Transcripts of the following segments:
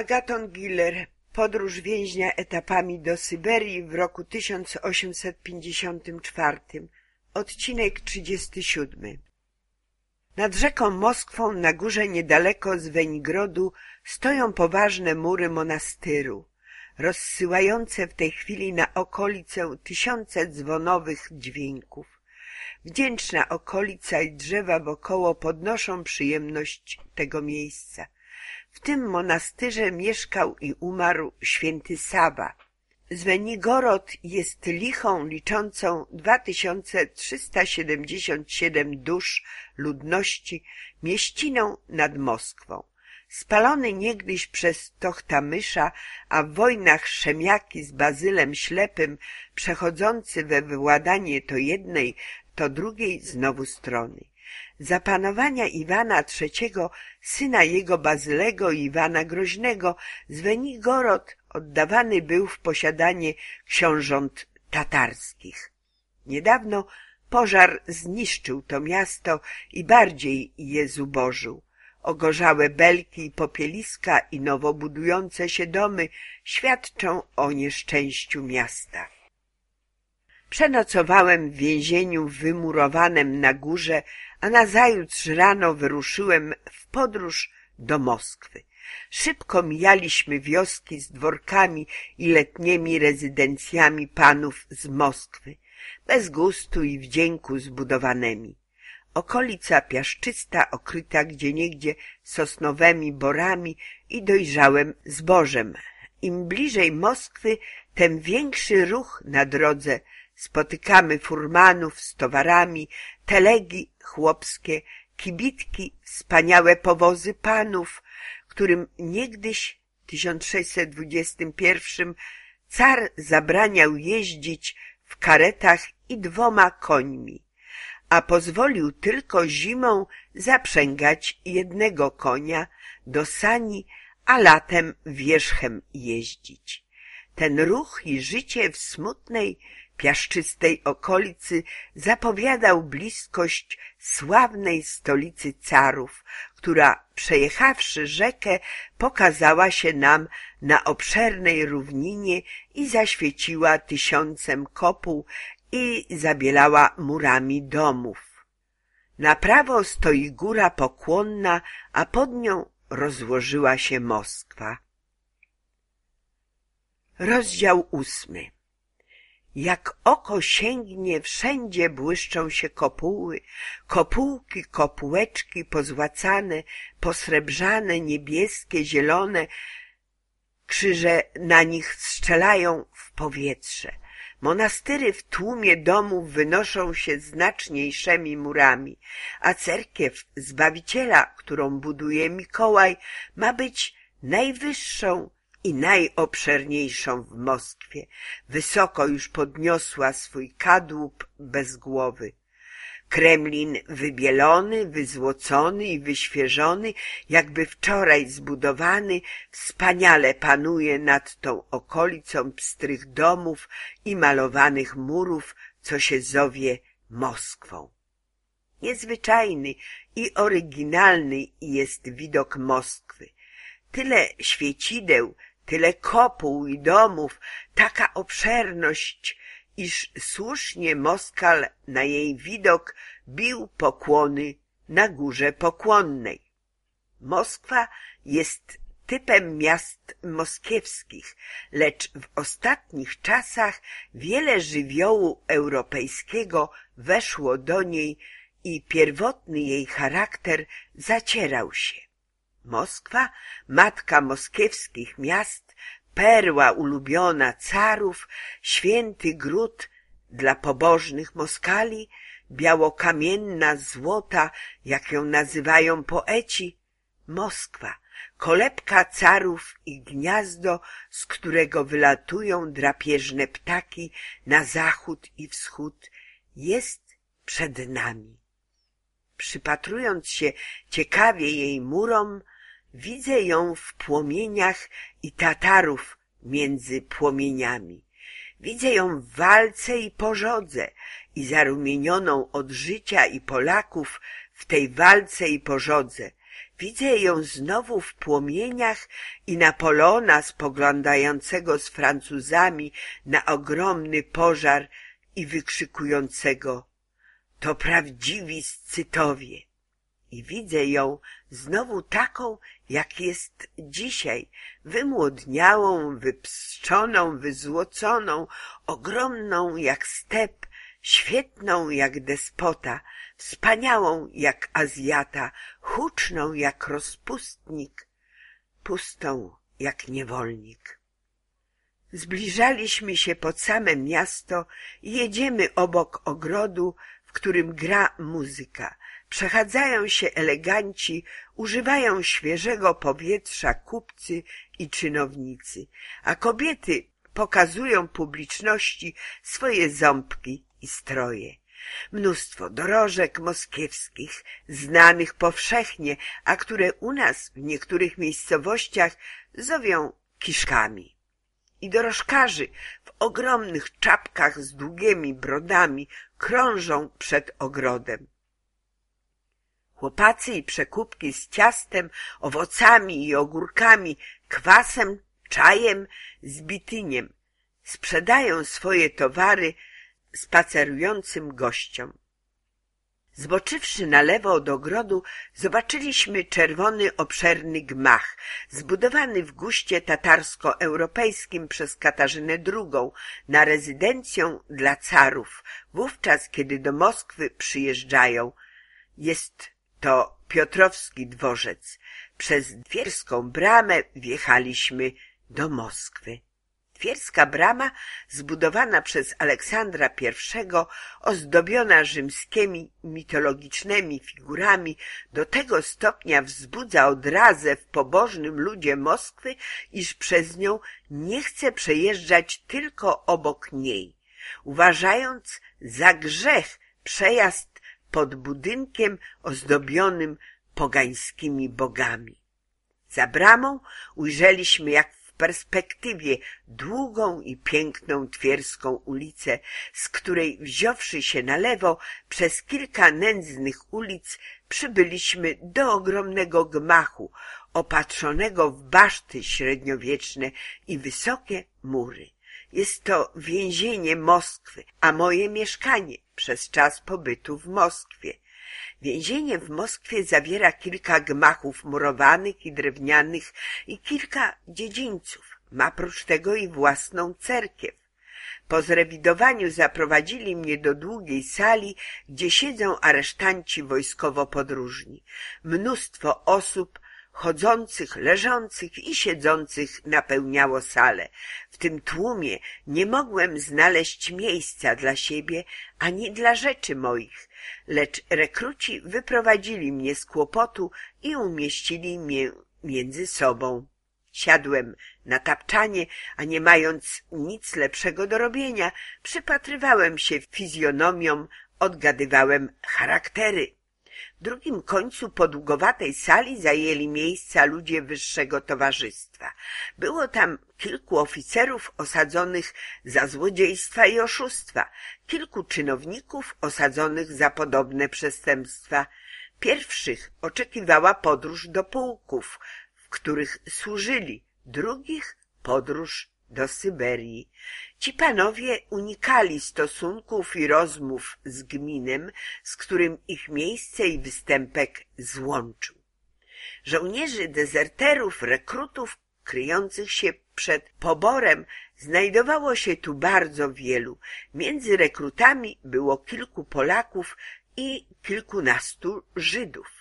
Agaton Giller Podróż więźnia etapami do Syberii w roku 1854 Odcinek 37 Nad rzeką Moskwą na górze niedaleko z Wenigrodu stoją poważne mury monastyru, rozsyłające w tej chwili na okolicę tysiące dzwonowych dźwięków. Wdzięczna okolica i drzewa wokoło podnoszą przyjemność tego miejsca – w tym monastyrze mieszkał i umarł święty Saba. Zwenigorod jest lichą liczącą 2377 dusz ludności mieściną nad Moskwą. Spalony niegdyś przez Tochtamysza, a w wojnach Szemiaki z Bazylem Ślepym, przechodzący we władanie to jednej, to drugiej znowu strony. Za panowania Iwana III, syna jego Bazylego i Iwana Groźnego, Zwenigorod oddawany był w posiadanie książąt tatarskich. Niedawno pożar zniszczył to miasto i bardziej je zubożył. Ogorzałe belki i popieliska i nowo budujące się domy świadczą o nieszczęściu miasta. Przenocowałem w więzieniu wymurowanym na górze, a nazajutrz rano wyruszyłem w podróż do Moskwy. Szybko mijaliśmy wioski z dworkami i letnimi rezydencjami panów z Moskwy, bez gustu i wdzięku zbudowanymi. Okolica piaszczysta, okryta gdzieniegdzie sosnowymi borami i dojrzałym zbożem. Im bliżej Moskwy, tym większy ruch na drodze Spotykamy furmanów z towarami, telegi chłopskie, kibitki, wspaniałe powozy panów, którym niegdyś w 1621 car zabraniał jeździć w karetach i dwoma końmi, a pozwolił tylko zimą zaprzęgać jednego konia do sani, a latem wierzchem jeździć. Ten ruch i życie w smutnej, piaszczystej okolicy zapowiadał bliskość sławnej stolicy carów, która przejechawszy rzekę pokazała się nam na obszernej równinie i zaświeciła tysiącem kopuł i zabielała murami domów. Na prawo stoi góra pokłonna, a pod nią rozłożyła się Moskwa. Rozdział ósmy jak oko sięgnie, wszędzie błyszczą się kopuły, kopułki, kopułeczki pozłacane, posrebrzane, niebieskie, zielone, krzyże na nich strzelają w powietrze. Monastyry w tłumie domów wynoszą się znaczniejszymi murami, a cerkiew Zbawiciela, którą buduje Mikołaj, ma być najwyższą i najobszerniejszą w Moskwie. Wysoko już podniosła swój kadłub bez głowy. Kremlin wybielony, wyzłocony i wyświeżony, jakby wczoraj zbudowany, wspaniale panuje nad tą okolicą pstrych domów i malowanych murów, co się zowie Moskwą. Niezwyczajny i oryginalny jest widok Moskwy. Tyle świecideł, tyle kopuł i domów, taka obszerność, iż słusznie Moskal na jej widok bił pokłony na górze pokłonnej. Moskwa jest typem miast moskiewskich, lecz w ostatnich czasach wiele żywiołu europejskiego weszło do niej i pierwotny jej charakter zacierał się. Moskwa, matka moskiewskich miast, perła ulubiona carów, święty gród dla pobożnych Moskali, białokamienna złota, jak ją nazywają poeci, Moskwa, kolebka carów i gniazdo, z którego wylatują drapieżne ptaki na zachód i wschód, jest przed nami. Przypatrując się ciekawie jej murom, Widzę ją w płomieniach i Tatarów między płomieniami. Widzę ją w walce i pożodze i zarumienioną od życia i Polaków w tej walce i pożodze. Widzę ją znowu w płomieniach i Napoleona spoglądającego z Francuzami na ogromny pożar i wykrzykującego to prawdziwi Scytowie. I widzę ją znowu taką, jak jest dzisiaj, wymłodniałą, wypszczoną, wyzłoconą, ogromną jak step, świetną jak despota, wspaniałą jak Azjata, huczną jak rozpustnik, pustą jak niewolnik. Zbliżaliśmy się pod same miasto i jedziemy obok ogrodu, w którym gra muzyka. Przechadzają się eleganci, używają świeżego powietrza kupcy i czynownicy, a kobiety pokazują publiczności swoje ząbki i stroje. Mnóstwo dorożek moskiewskich, znanych powszechnie, a które u nas w niektórych miejscowościach zowią kiszkami. I dorożkarzy w ogromnych czapkach z długimi brodami krążą przed ogrodem. Chłopacy i przekupki z ciastem, owocami i ogórkami, kwasem, czajem, z bityniem sprzedają swoje towary spacerującym gościom. Zboczywszy na lewo od ogrodu, zobaczyliśmy czerwony, obszerny gmach, zbudowany w guście tatarsko-europejskim przez Katarzynę II na rezydencję dla carów, wówczas kiedy do Moskwy przyjeżdżają. Jest to Piotrowski dworzec. Przez Dwierską bramę wjechaliśmy do Moskwy. Twierska brama, zbudowana przez Aleksandra I, ozdobiona rzymskimi mitologicznymi figurami, do tego stopnia wzbudza odrazę w pobożnym ludzie Moskwy, iż przez nią nie chce przejeżdżać tylko obok niej, uważając za grzech przejazd pod budynkiem ozdobionym pogańskimi bogami. Za bramą ujrzeliśmy, jak perspektywie długą i piękną Twierską ulicę, z której wziąwszy się na lewo przez kilka nędznych ulic przybyliśmy do ogromnego gmachu, opatrzonego w baszty średniowieczne i wysokie mury. Jest to więzienie Moskwy, a moje mieszkanie przez czas pobytu w Moskwie. Więzienie w Moskwie zawiera kilka gmachów murowanych i drewnianych i kilka dziedzińców. Ma prócz tego i własną cerkiew. Po zrewidowaniu zaprowadzili mnie do długiej sali, gdzie siedzą aresztanci wojskowo-podróżni. Mnóstwo osób chodzących, leżących i siedzących napełniało salę. W tym tłumie nie mogłem znaleźć miejsca dla siebie ani dla rzeczy moich, lecz rekruci wyprowadzili mnie z kłopotu i umieścili mnie między sobą. Siadłem na tapczanie, a nie mając nic lepszego do robienia, przypatrywałem się fizjonomiom, odgadywałem charaktery. Drugim końcu podługowatej sali zajęli miejsca ludzie wyższego towarzystwa. Było tam kilku oficerów osadzonych za złodziejstwa i oszustwa, kilku czynowników osadzonych za podobne przestępstwa. Pierwszych oczekiwała podróż do pułków, w których służyli, drugich podróż do Syberii. Ci panowie unikali stosunków i rozmów z gminem, z którym ich miejsce i występek złączył. Żołnierzy dezerterów, rekrutów kryjących się przed poborem znajdowało się tu bardzo wielu. Między rekrutami było kilku Polaków i kilkunastu Żydów.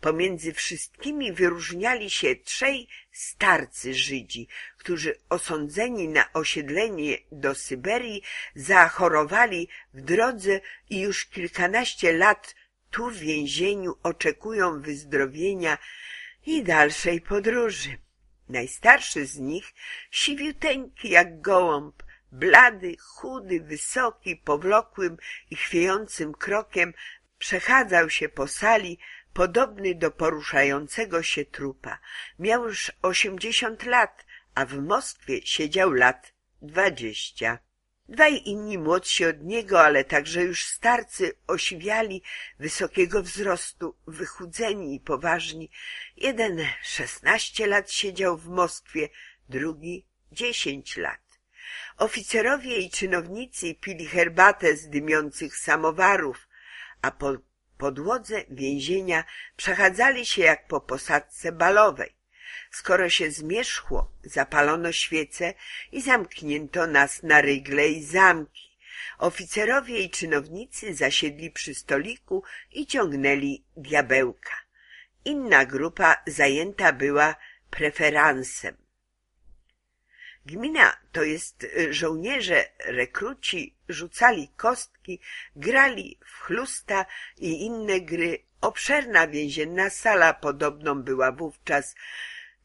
Pomiędzy wszystkimi wyróżniali się trzej starcy Żydzi, którzy osądzeni na osiedlenie do Syberii zachorowali w drodze i już kilkanaście lat tu w więzieniu oczekują wyzdrowienia i dalszej podróży. Najstarszy z nich, siwiuteńki jak gołąb, blady, chudy, wysoki, powlokłym i chwiejącym krokiem, przechadzał się po sali, podobny do poruszającego się trupa. Miał już osiemdziesiąt lat, a w Moskwie siedział lat dwadzieścia. Dwaj inni młodsi od niego, ale także już starcy, osiwiali, wysokiego wzrostu, wychudzeni i poważni. Jeden szesnaście lat siedział w Moskwie, drugi dziesięć lat. Oficerowie i czynownicy pili herbatę z dymiących samowarów, a po podłodze więzienia przechadzali się jak po posadzce balowej. Skoro się zmierzchło, zapalono świece i zamknięto nas na rygle i zamki. Oficerowie i czynownicy zasiedli przy stoliku i ciągnęli diabełka. Inna grupa zajęta była preferansem. Gmina, to jest y, żołnierze, rekruci, rzucali kostki, grali w chlusta i inne gry. Obszerna więzienna sala podobną była wówczas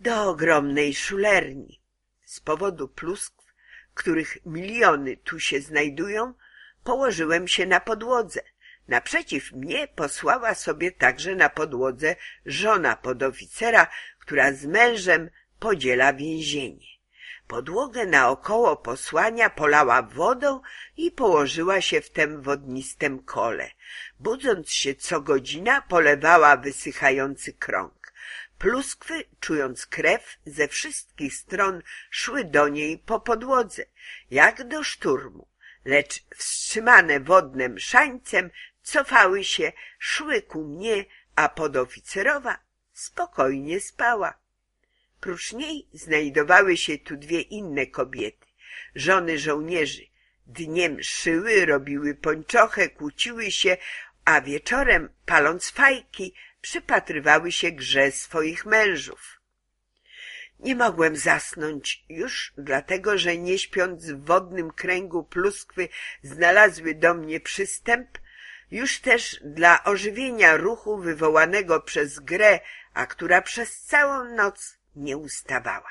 do ogromnej szulerni. Z powodu pluskw, których miliony tu się znajdują, położyłem się na podłodze. Naprzeciw mnie posłała sobie także na podłodze żona podoficera, która z mężem podziela więzienie. Podłogę naokoło posłania polała wodą i położyła się w tem wodnistym kole. Budząc się co godzina, polewała wysychający krąg. Pluskwy, czując krew, ze wszystkich stron szły do niej po podłodze, jak do szturmu, lecz wstrzymane wodnym szańcem cofały się, szły ku mnie, a podoficerowa spokojnie spała. Prócz niej znajdowały się tu dwie inne kobiety, żony żołnierzy. Dniem szyły, robiły pończochę, kłóciły się, a wieczorem, paląc fajki, przypatrywały się grze swoich mężów. Nie mogłem zasnąć już dlatego, że nie śpiąc w wodnym kręgu pluskwy znalazły do mnie przystęp, już też dla ożywienia ruchu wywołanego przez grę, a która przez całą noc nie ustawała.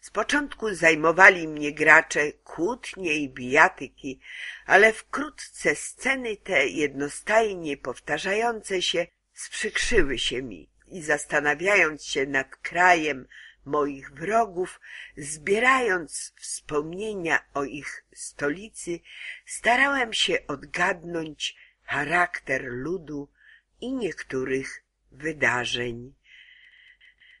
Z początku zajmowali mnie gracze kłótnie i bijatyki, ale wkrótce sceny te jednostajnie powtarzające się sprzykrzyły się mi i zastanawiając się nad krajem moich wrogów, zbierając wspomnienia o ich stolicy, starałem się odgadnąć charakter ludu i niektórych wydarzeń.